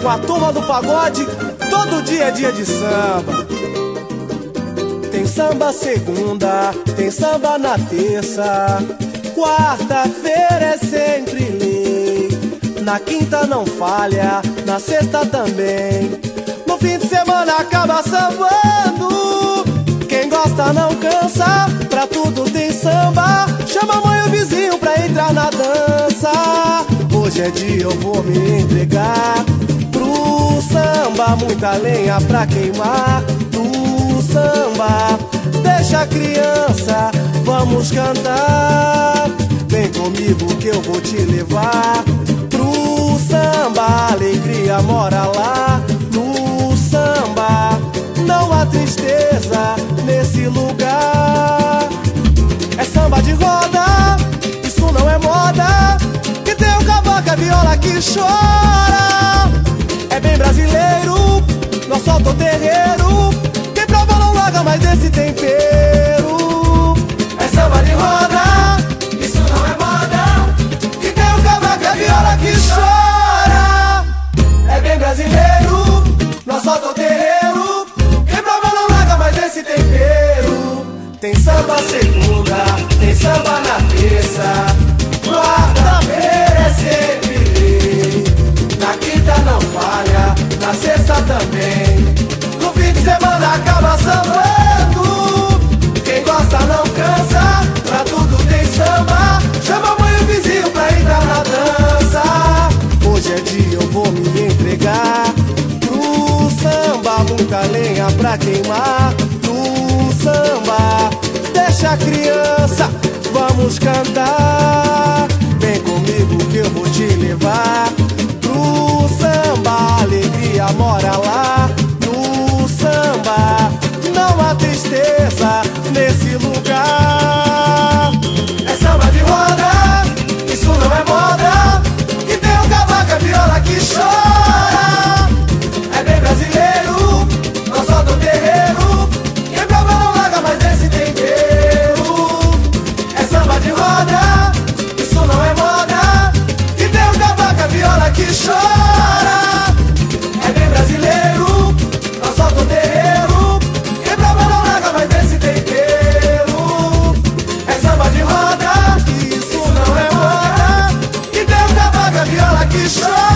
com a turma do pagode, todo dia é dia de samba. Tem samba segunda, tem samba na terça. Quarta-feira é sempre lei. Na quinta não falha, na sexta também. No fim de semana acaba sambando. Quem gosta não cansa, pra tudo tem samba. Chama a mãe e o vizinho pra entrar na dança. Hoje é dia, eu vou me entregar pro samba. Muita lenha pra queimar do samba. Deixa a criança, vamos cantar. Vem comigo que eu vou te levar pro samba. Alegria mora lá no samba. Não há tristeza nesse lugar. É samba de roda, isso não é moda. Que tem o cavaco, a viola que chora. Tem samba segunda, tem samba na terça. Quarta-feira é sempre lei. Na quinta não falha, na sexta também. No fim de semana acaba sambando. Quem gosta não cansa, pra tudo tem samba. Chama a mãe e o vizinho pra entrar na dança. Hoje é dia, eu vou me entregar pro samba. Muita lenha pra queimar. Deixa a criança, vamos cantar. Vem comigo que eu vou te levar pro samba. A alegria mora lá tem o cavaco, a viola que chora.